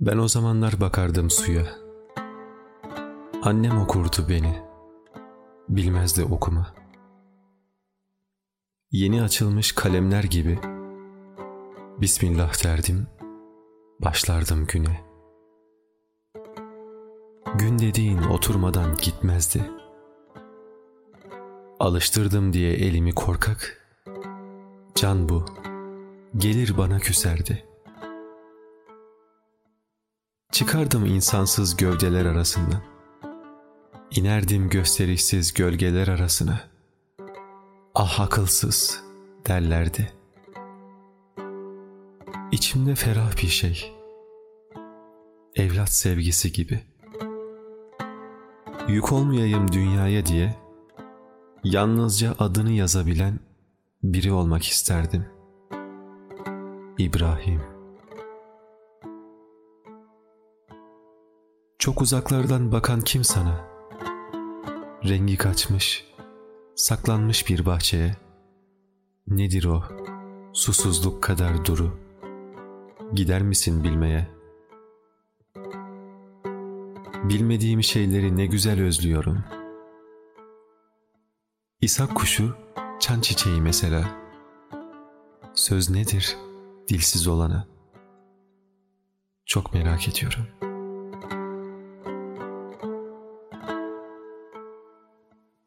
Ben o zamanlar bakardım suya. Annem okurdu beni. Bilmezdi okuma. Yeni açılmış kalemler gibi Bismillah derdim, başlardım güne. Gün dediğin oturmadan gitmezdi. Alıştırdım diye elimi korkak, can bu, gelir bana küserdi.'' Çıkardım insansız gövdeler arasından. İnerdim gösterişsiz gölgeler arasına. Ah akılsız derlerdi. İçimde ferah bir şey. Evlat sevgisi gibi. Yük olmayayım dünyaya diye yalnızca adını yazabilen biri olmak isterdim. İbrahim Çok uzaklardan bakan kim sana? Rengi kaçmış, saklanmış bir bahçeye. Nedir o? Susuzluk kadar duru. Gider misin bilmeye? Bilmediğim şeyleri ne güzel özlüyorum. İshak kuşu, çan çiçeği mesela. Söz nedir dilsiz olana? Çok merak ediyorum.''